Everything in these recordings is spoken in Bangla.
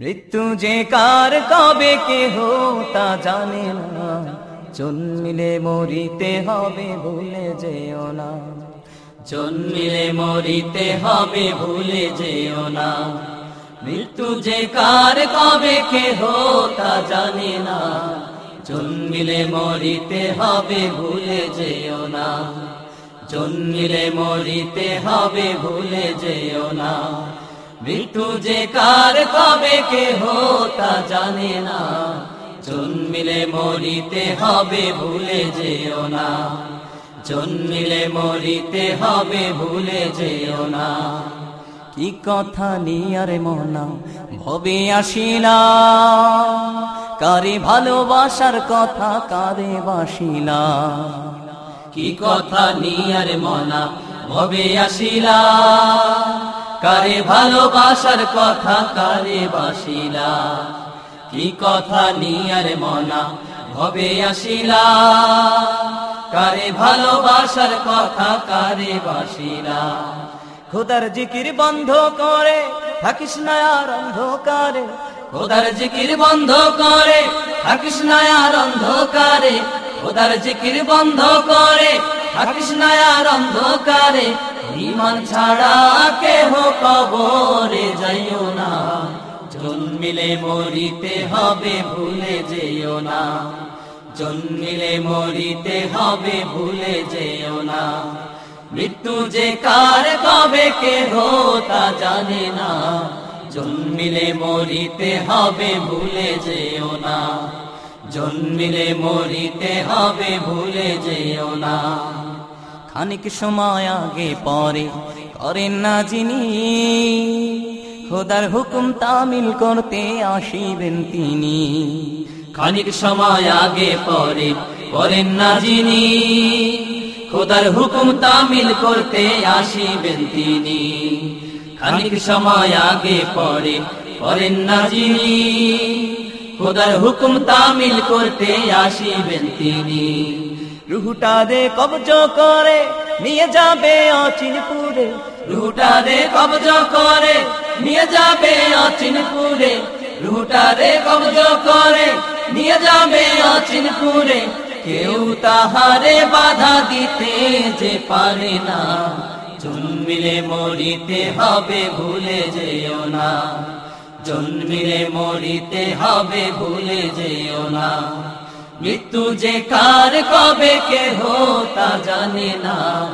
মৃত্যু যে কার, কবে কেহ তা জানে না। জন্মিলে মরিতে হবে, ভুলে যেও না। জন্মিলে মরিতে হবে, ভুলে যেও না। মৃত্যু যে কার, কবে কেহ তা জানে না। জন্মিলে মরিতে হবে, ভুলে যেও না। জন্মিলে মরিতে হবে, ভুলে যেও না। মৃত্যু যে কার, কবে কেহ তা জানে না। জন্মিলে মরিতে হবে, ভুলে যেও না। জন্মিলে মরিতে হবে, ভুলে যেও না। কি কথা নিয়ারে মনা, ভবে আসিলা কারে ভালোবাসার কথা, কারে বাসিলা কি কথা নিয়ারে মনা, ভবে আসিলা কারে ভালোবাসার কথা কারে বাসিলা? কি কথা নিয়ার মনা ভবে আসিলা? কারে ভালোবাসার কথা কারে বাসিলা? খোদার জিকির বন্ধ করে, থাকিস না আর অন্ধকারে। খোদার জিকির বন্ধ করে, থাকিস না আর অন্ধকারে। খোদার জিকির বন্ধ করে, থাকিস না আর অন্ধকারে। ইমান ছাড়া জন্মিলে মরিতে হবে, ভুলে যেও না। জন্মিলে মরিতে হবে, ভুলে যেও না। মৃত্যু যে কার কবে কেহ তা জানে না। জন্মিলে মরিতে হবে, ভুলে যেও না। জন্মিলে মরিতে হবে, ভুলে যেও না। খানিক সময় আগে পরে করেন না যিনি। খোদার হুকুম তামিল করতে আসিবেন তিনি। খানিক সময় আগে পরে করেন না যিনি। খোদার হুকুম তামিল করতে আসিবেন তিনি। খানিক সময় আগে পরে করেন না যিনি। খোদার হুকুম তামিল করতে আসিবেন তিনি। রুহুটা দে কবজ করে, নিয়ে যাবে অচিনপুরে। রুহুটা দে কবজ করে নিয়ে যাবে অচিনপুরে। রুহুটা দে কবজ করে, নিয়ে যাবে অচিনপুরে। কেউ তাহারে বাধা দিতে যে পারে না। জন্মিলে মরিতে হবে, ভুলে যেও না। জন্মিলে মরিতে হবে, ভুলে যেও না। মৃত্যু যে কার কবে কেহ তা জানে না।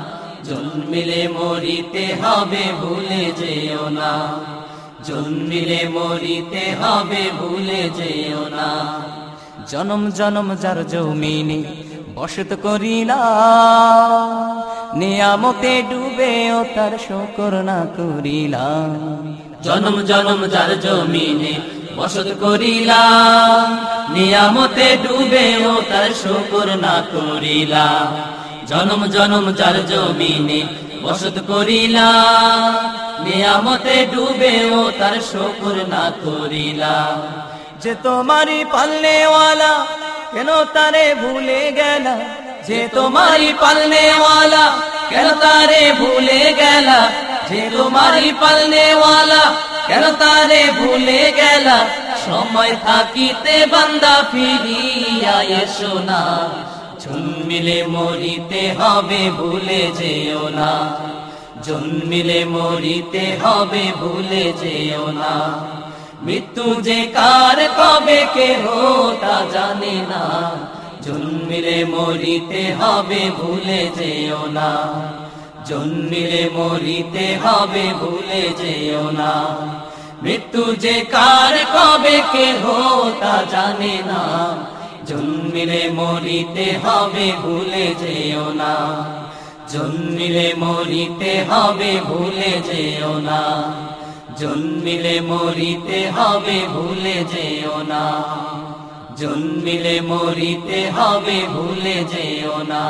জন্মিলে মরিতে হবে, ভুলে যেও না। জন্মিলে মরিতে হবে, ভুলে যেও না। জনম জনম যার জমিনে বসত করিলা, নিয়ামতে ডুবে ও তার শকর না করিলা। জনম জনম যার জমিনে বসত করিলা, নিয়ামতে ডুবে ও তার শকর না করিলা। জনম জনম যার জমিনে বসত করিলা, নিয়ামতে ডুবে ও তার শকর না করিলা। যে তোমারি পালনেওয়ালা কেন তারে ভুলে গেলা? যে তোমারি পালনেওয়ালা কেন তারে ভুলে গেলা? যে তোমারি পালনেওয়ালা কেন তারে ভুলে গেলা? সময় থাকিতে বান্দা ফিরিয়া এসো না। জন্মিলে মরিতে হবে, ভুলে যেও না। জন্মিলে মরিতে হবে, ভুলে যেও না। মৃত্যু যে কার কবে কে তা জানে না। জন্মিলে মরিতে হবে, ভুলে যেও না। জন্মিলে মরিতে হবে, ভুলে যেও না। মৃত্যু যে কার কবে কে তা জানে না। জন্মিলে মরিতে হবে, ভুলে যেও না। জন্মিলে মরিতে হবে, ভুলে যেও না। জন্মিলে মরিতে হবে, ভুলে যেও না। জন্মিলে মরিতে হবে, ভুলে যেও না।